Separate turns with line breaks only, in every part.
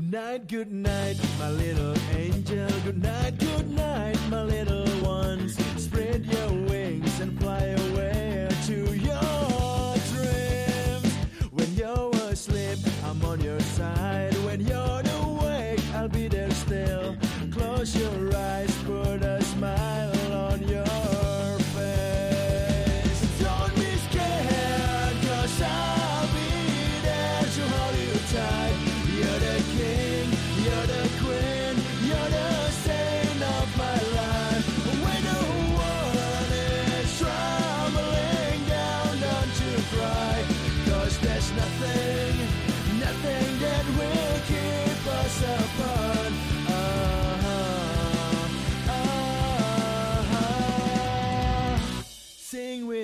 night, good night, my little angel. Good night, good night, my little ones. Spread your wings and fly away to your dreams. When you're asleep, I'm on your side. When you're awake, I'll be there still. Close your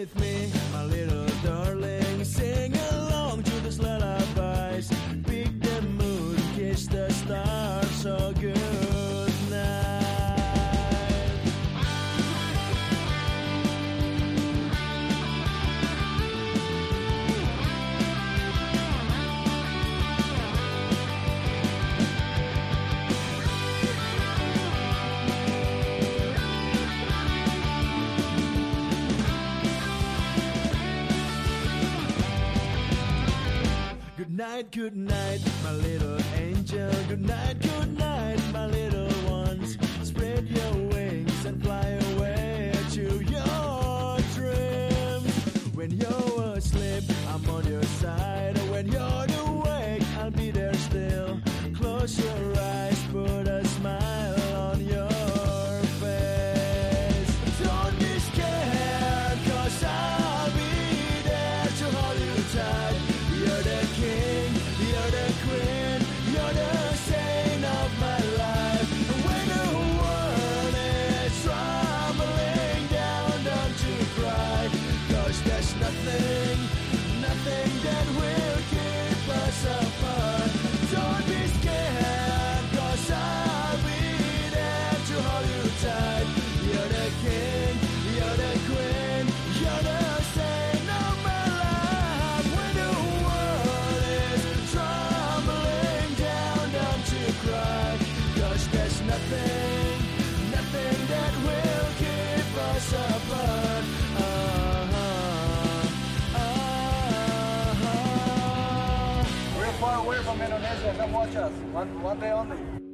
with me, night, good night, my little angel. Good night, good night, my little ones. Spread your wings and fly away to your dreams. When you're asleep, I'm on your there's nothing, nothing that will keep us apart.
We're far away from Indonesia. Come watch us. One, one day only.